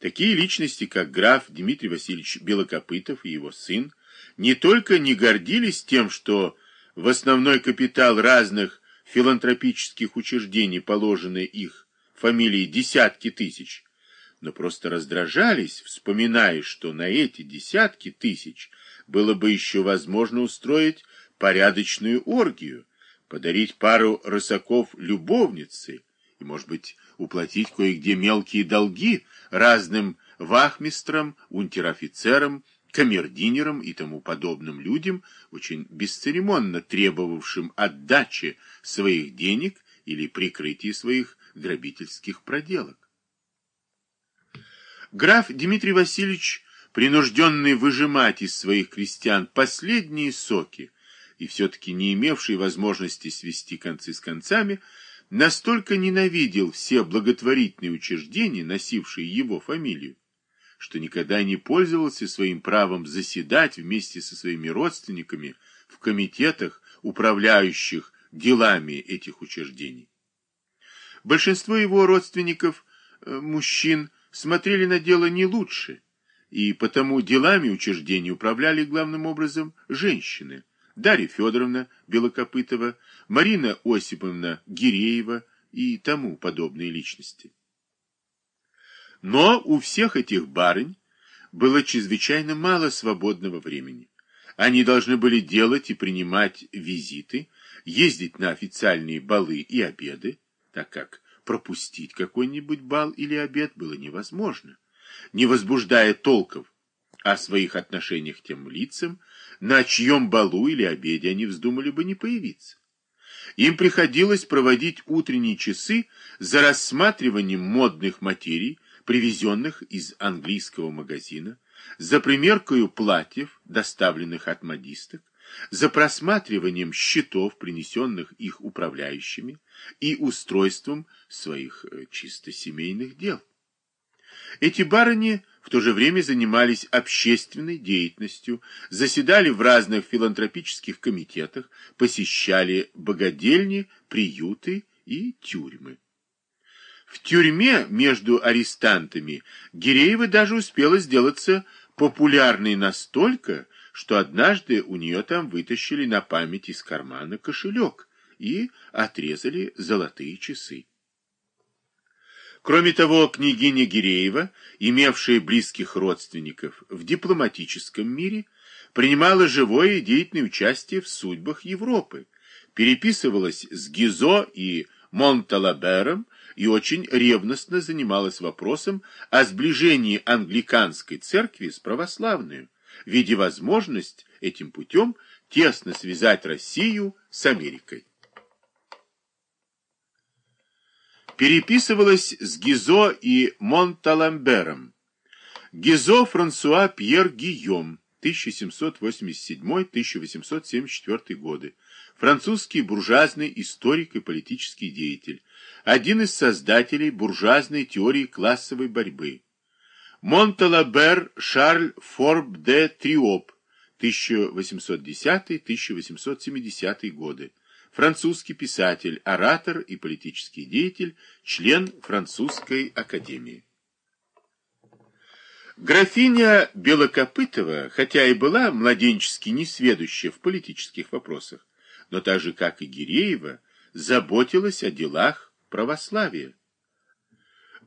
Такие личности, как граф Дмитрий Васильевич Белокопытов и его сын, не только не гордились тем, что в основной капитал разных филантропических учреждений положены их фамилии десятки тысяч, но просто раздражались, вспоминая, что на эти десятки тысяч было бы еще возможно устроить порядочную оргию, подарить пару рысаков любовницы и, может быть, уплатить кое-где мелкие долги разным вахмистрам, унтер-офицерам, камердинерам и тому подобным людям, очень бесцеремонно требовавшим отдачи своих денег или прикрытия своих грабительских проделок. Граф Дмитрий Васильевич, принужденный выжимать из своих крестьян последние соки и все-таки не имевший возможности свести концы с концами, настолько ненавидел все благотворительные учреждения, носившие его фамилию, что никогда не пользовался своим правом заседать вместе со своими родственниками в комитетах, управляющих делами этих учреждений. Большинство его родственников, э, мужчин, смотрели на дело не лучше, и потому делами учреждений управляли главным образом женщины. Дарья Федоровна Белокопытова, Марина Осиповна Гиреева и тому подобные личности. Но у всех этих барынь было чрезвычайно мало свободного времени. Они должны были делать и принимать визиты, ездить на официальные балы и обеды, так как пропустить какой-нибудь бал или обед было невозможно, не возбуждая толков о своих отношениях тем лицам, на чьем балу или обеде они вздумали бы не появиться. Им приходилось проводить утренние часы за рассматриванием модных материй, привезенных из английского магазина, за примеркою платьев, доставленных от модисток, за просматриванием счетов, принесенных их управляющими, и устройством своих э, чисто семейных дел. Эти барыни в то же время занимались общественной деятельностью, заседали в разных филантропических комитетах, посещали богадельни, приюты и тюрьмы. В тюрьме между арестантами Гиреева даже успела сделаться популярной настолько, что однажды у нее там вытащили на память из кармана кошелек и отрезали золотые часы. Кроме того, княгиня Гиреева, имевшая близких родственников в дипломатическом мире, принимала живое и деятельное участие в судьбах Европы, переписывалась с Гизо и Монталабером и очень ревностно занималась вопросом о сближении англиканской церкви с православной, видя возможность этим путем тесно связать Россию с Америкой. Переписывалась с Гизо и Монталамбером. Гизо Франсуа Пьер Гийом, 1787-1874 годы, французский буржуазный историк и политический деятель, один из создателей буржуазной теории классовой борьбы. Монталабер Шарль Форб де Триоп, 1810-1870 годы, французский писатель, оратор и политический деятель, член французской академии. Графиня Белокопытова, хотя и была младенчески несведуща в политических вопросах, но так же, как и Гиреева, заботилась о делах православия.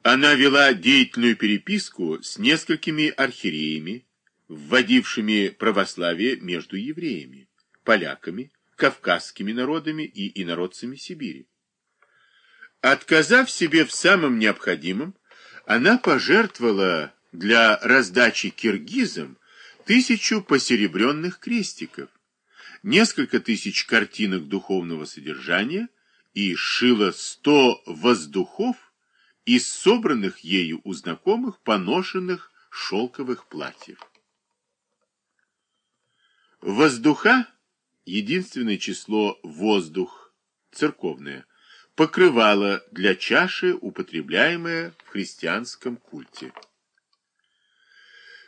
Она вела деятельную переписку с несколькими архиереями, вводившими православие между евреями, поляками, кавказскими народами и инородцами Сибири. Отказав себе в самом необходимом, она пожертвовала для раздачи киргизам тысячу посеребренных крестиков, несколько тысяч картинок духовного содержания и шила сто воздухов из собранных ею у знакомых поношенных шелковых платьев. Воздуха, единственное число воздух, церковное, покрывало для чаши, употребляемое в христианском культе.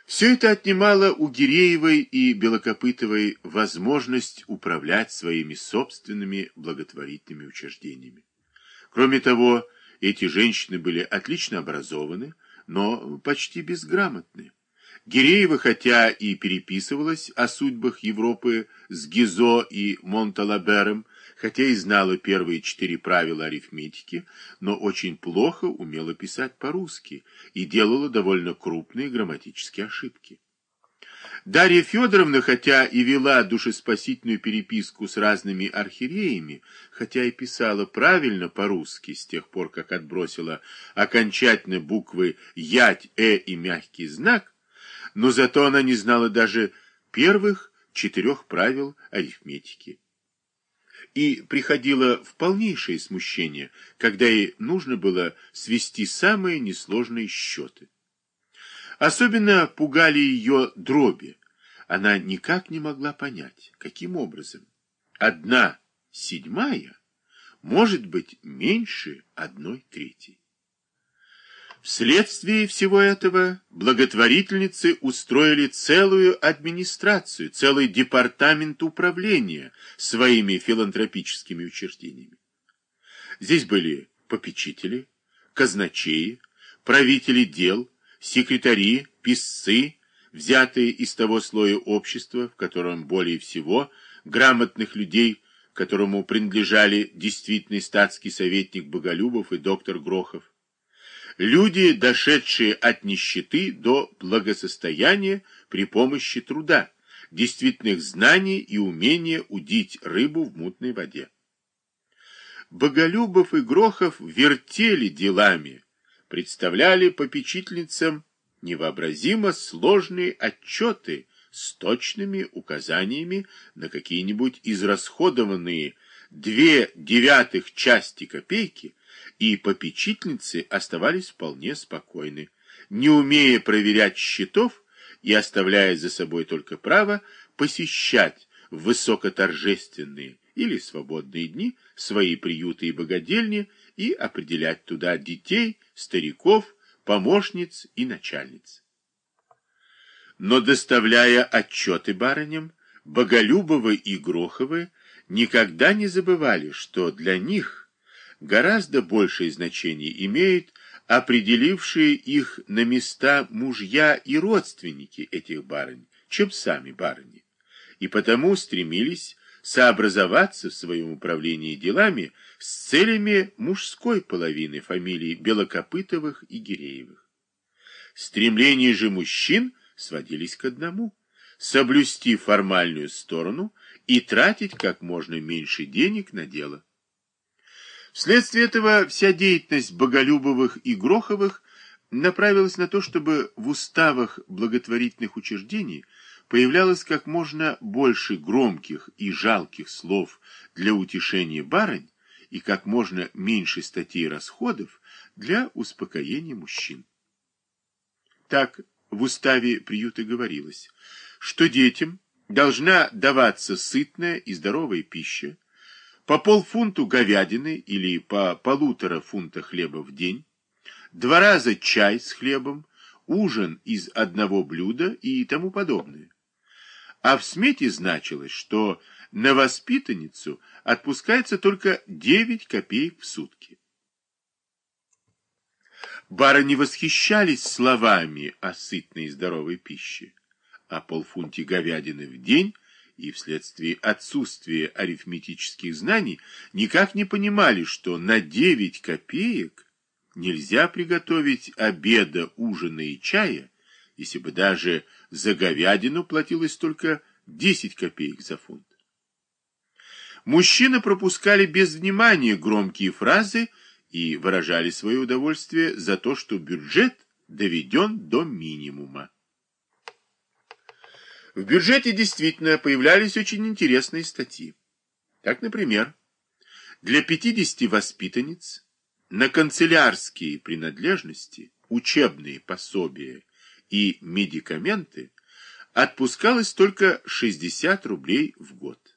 Все это отнимало у Гиреевой и Белокопытовой возможность управлять своими собственными благотворительными учреждениями. Кроме того, эти женщины были отлично образованы, но почти безграмотны. Гиреева, хотя и переписывалась о судьбах Европы с Гизо и Монталабером, хотя и знала первые четыре правила арифметики, но очень плохо умела писать по-русски и делала довольно крупные грамматические ошибки. Дарья Федоровна, хотя и вела душеспасительную переписку с разными архиереями, хотя и писала правильно по-русски с тех пор, как отбросила окончательно буквы «ять», «э» и мягкий знак, но зато она не знала даже первых четырех правил арифметики. И приходило в полнейшее смущение, когда ей нужно было свести самые несложные счеты. Особенно пугали ее дроби. Она никак не могла понять, каким образом одна седьмая может быть меньше одной третьей. Вследствие всего этого благотворительницы устроили целую администрацию, целый департамент управления своими филантропическими учреждениями. Здесь были попечители, казначеи, правители дел, секретари, писцы, взятые из того слоя общества, в котором более всего грамотных людей, которому принадлежали действительный статский советник Боголюбов и доктор Грохов, люди, дошедшие от нищеты до благосостояния при помощи труда, действительных знаний и умения удить рыбу в мутной воде. Боголюбов и Грохов вертели делами, представляли попечительницам невообразимо сложные отчеты с точными указаниями на какие-нибудь израсходованные две девятых части копейки, и попечительницы оставались вполне спокойны, не умея проверять счетов и оставляя за собой только право посещать высокоторжественные или свободные дни свои приюты и богадельни и определять туда детей, стариков, помощниц и начальниц. Но доставляя отчеты барыням, Боголюбовы и Гроховы никогда не забывали, что для них гораздо большее значение имеет определившие их на места мужья и родственники этих барынь, чем сами барыни, и потому стремились сообразоваться в своем управлении делами с целями мужской половины фамилий Белокопытовых и Гиреевых. Стремления же мужчин сводились к одному – соблюсти формальную сторону и тратить как можно меньше денег на дело. Вследствие этого вся деятельность Боголюбовых и Гроховых направилась на то, чтобы в уставах благотворительных учреждений – появлялось как можно больше громких и жалких слов для утешения барынь и как можно меньше статей расходов для успокоения мужчин. Так в уставе приюта говорилось, что детям должна даваться сытная и здоровая пища, по полфунту говядины или по полутора фунта хлеба в день, два раза чай с хлебом, ужин из одного блюда и тому подобное а в смете значилось, что на воспитанницу отпускается только 9 копеек в сутки. Барыни восхищались словами о сытной и здоровой пище, о полфунте говядины в день и вследствие отсутствия арифметических знаний никак не понимали, что на 9 копеек нельзя приготовить обеда, ужина и чая, если бы даже за говядину платилось только 10 копеек за фунт. Мужчины пропускали без внимания громкие фразы и выражали свое удовольствие за то, что бюджет доведен до минимума. В бюджете действительно появлялись очень интересные статьи. Так, например, для 50 воспитанниц на канцелярские принадлежности, учебные пособия и медикаменты отпускалось только 60 рублей в год.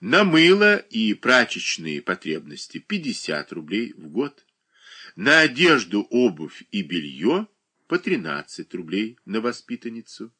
На мыло и прачечные потребности 50 рублей в год. На одежду, обувь и белье по 13 рублей на воспитанницу.